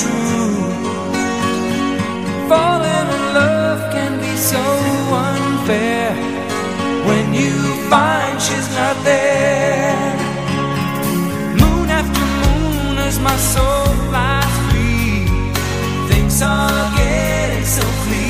true. Falling in love can be so unfair when you find she's not there. Moon after moon as my soul flies free, things are getting so clear.